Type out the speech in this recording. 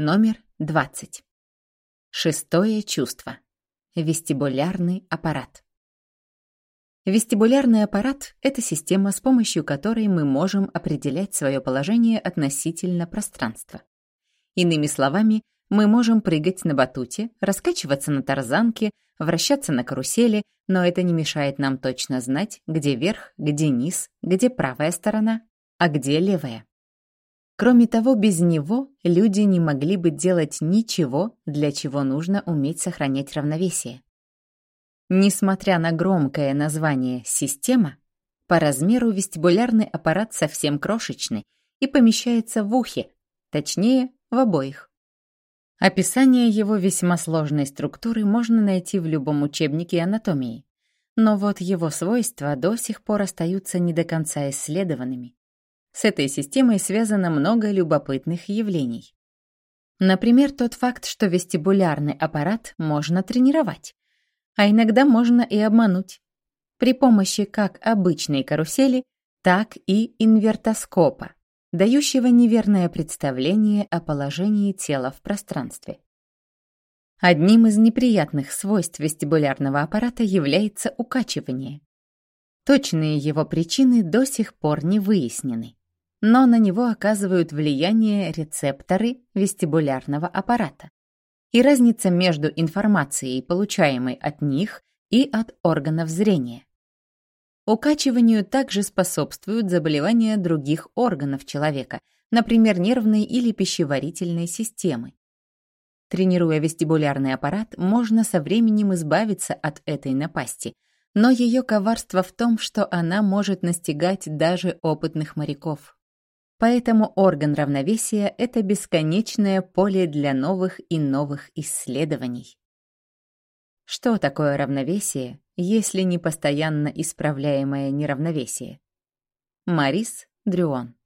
Номер 20. Шестое чувство. Вестибулярный аппарат. Вестибулярный аппарат – это система, с помощью которой мы можем определять свое положение относительно пространства. Иными словами, мы можем прыгать на батуте, раскачиваться на тарзанке, вращаться на карусели, но это не мешает нам точно знать, где верх, где низ, где правая сторона, а где левая. Кроме того, без него люди не могли бы делать ничего, для чего нужно уметь сохранять равновесие. Несмотря на громкое название «система», по размеру вестибулярный аппарат совсем крошечный и помещается в ухе, точнее, в обоих. Описание его весьма сложной структуры можно найти в любом учебнике анатомии, но вот его свойства до сих пор остаются не до конца исследованными. С этой системой связано много любопытных явлений. Например, тот факт, что вестибулярный аппарат можно тренировать, а иногда можно и обмануть при помощи как обычной карусели, так и инвертоскопа, дающего неверное представление о положении тела в пространстве. Одним из неприятных свойств вестибулярного аппарата является укачивание. Точные его причины до сих пор не выяснены но на него оказывают влияние рецепторы вестибулярного аппарата. И разница между информацией, получаемой от них, и от органов зрения. Укачиванию также способствуют заболевания других органов человека, например, нервной или пищеварительной системы. Тренируя вестибулярный аппарат, можно со временем избавиться от этой напасти, но ее коварство в том, что она может настигать даже опытных моряков. Поэтому орган равновесия — это бесконечное поле для новых и новых исследований. Что такое равновесие, если не постоянно исправляемое неравновесие? Марис Дрюон